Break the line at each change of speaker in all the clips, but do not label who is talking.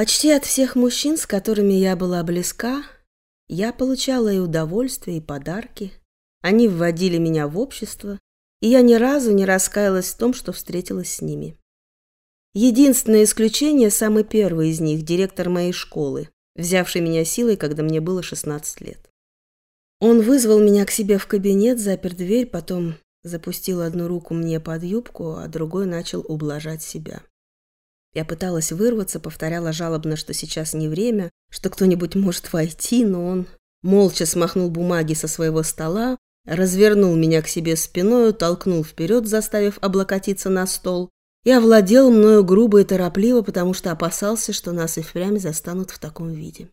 Почти от всех мужчин, с которыми я была близка, я получала и удовольствие, и подарки. Они вводили меня в общество, и я ни разу не раскаялась в том, что встретилась с ними. Единственное исключение – самый первый из них, директор моей школы, взявший меня силой, когда мне было 16 лет. Он вызвал меня к себе в кабинет, запер дверь, потом запустил одну руку мне под юбку, а другой начал ублажать себя. Я пыталась вырваться, повторяла жалобно, что сейчас не время, что кто-нибудь может войти, но он молча смахнул бумаги со своего стола, развернул меня к себе спиной, толкнул вперед, заставив облокотиться на стол, и овладел мною грубо и торопливо, потому что опасался, что нас и впрямь застанут в таком виде.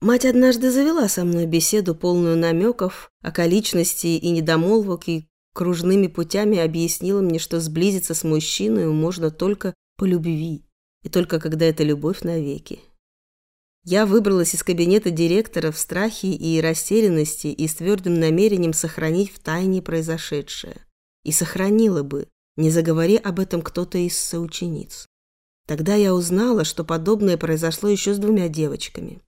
Мать однажды завела со мной беседу, полную намеков, околичности и недомолвок, и кружными путями объяснила мне, что сблизиться с мужчиной можно только по любви, и только когда это любовь навеки. Я выбралась из кабинета директора в страхе и растерянности и с твердым намерением сохранить в тайне произошедшее. И сохранила бы, не заговори об этом кто-то из соучениц. Тогда я узнала, что подобное произошло еще с двумя девочками.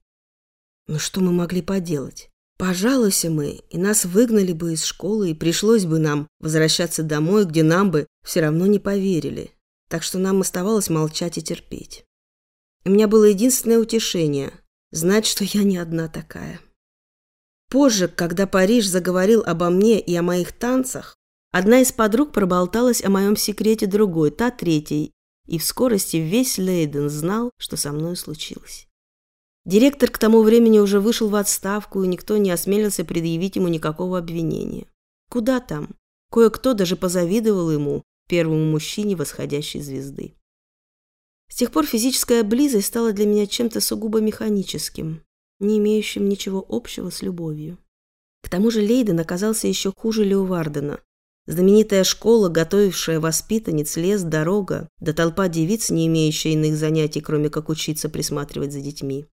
Но что мы могли поделать? Пожалуйся мы, и нас выгнали бы из школы, и пришлось бы нам возвращаться домой, где нам бы все равно не поверили так что нам оставалось молчать и терпеть. У меня было единственное утешение – знать, что я не одна такая. Позже, когда Париж заговорил обо мне и о моих танцах, одна из подруг проболталась о моем секрете другой, та третьей, и в скорости весь Лейден знал, что со мной случилось. Директор к тому времени уже вышел в отставку, и никто не осмелился предъявить ему никакого обвинения. Куда там? Кое-кто даже позавидовал ему, первому мужчине восходящей звезды. С тех пор физическая близость стала для меня чем-то сугубо механическим, не имеющим ничего общего с любовью. К тому же Лейден оказался еще хуже Леовардена. Знаменитая школа, готовившая воспитанниц, лес, дорога, да толпа девиц, не имеющая иных занятий, кроме как учиться присматривать за детьми.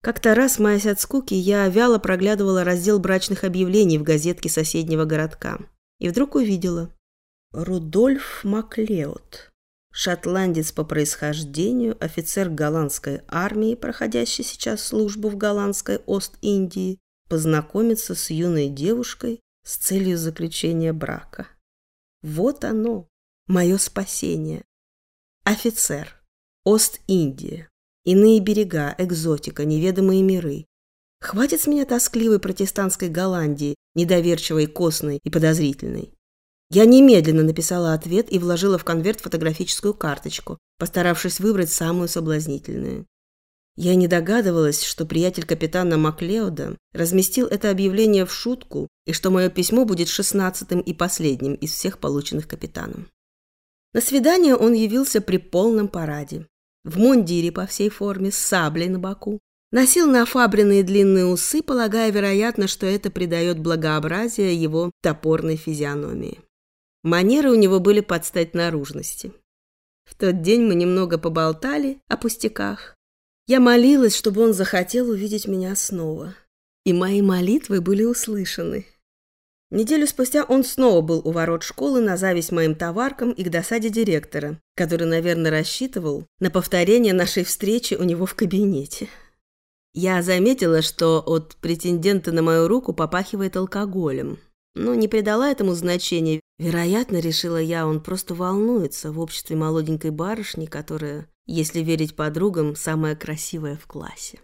Как-то раз, маясь от скуки, я вяло проглядывала раздел брачных объявлений в газетке соседнего городка. И вдруг увидела. Рудольф Маклеод, шотландец по происхождению, офицер голландской армии, проходящий сейчас службу в голландской Ост-Индии, познакомиться с юной девушкой с целью заключения брака. Вот оно, мое спасение. Офицер, Ост-Индия, иные берега, экзотика, неведомые миры. Хватит с меня тоскливой протестантской Голландии, недоверчивой, костной и подозрительной. Я немедленно написала ответ и вложила в конверт фотографическую карточку, постаравшись выбрать самую соблазнительную. Я не догадывалась, что приятель капитана Маклеода разместил это объявление в шутку и что мое письмо будет шестнадцатым и последним из всех полученных капитаном. На свидание он явился при полном параде. В мундире по всей форме, с саблей на боку. Носил нафабренные длинные усы, полагая, вероятно, что это придает благообразие его топорной физиономии. Манеры у него были под стать наружности. В тот день мы немного поболтали о пустяках. Я молилась, чтобы он захотел увидеть меня снова. И мои молитвы были услышаны. Неделю спустя он снова был у ворот школы на зависть моим товаркам и к досаде директора, который, наверное, рассчитывал на повторение нашей встречи у него в кабинете. Я заметила, что от претендента на мою руку попахивает алкоголем но не придала этому значения. Вероятно, решила я, он просто волнуется в обществе молоденькой барышни, которая, если верить подругам, самая красивая в классе.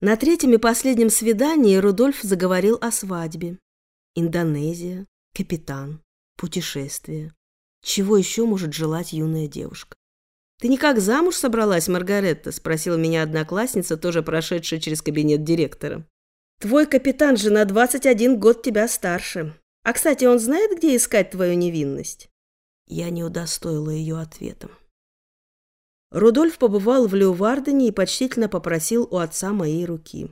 На третьем и последнем свидании Рудольф заговорил о свадьбе. Индонезия, капитан, путешествие. Чего еще может желать юная девушка? «Ты никак замуж собралась, Маргаретта?» – спросила меня одноклассница, тоже прошедшая через кабинет директора. Твой капитан же на 21 год тебя старше. А, кстати, он знает, где искать твою невинность?» Я не удостоила ее ответом. Рудольф побывал в Леувардене и почтительно попросил у отца моей руки.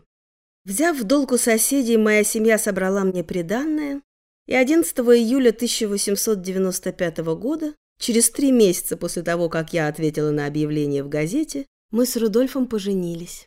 Взяв в долг у соседей, моя семья собрала мне приданное, и 11 июля 1895 года, через три месяца после того, как я ответила на объявление в газете, мы с Рудольфом поженились.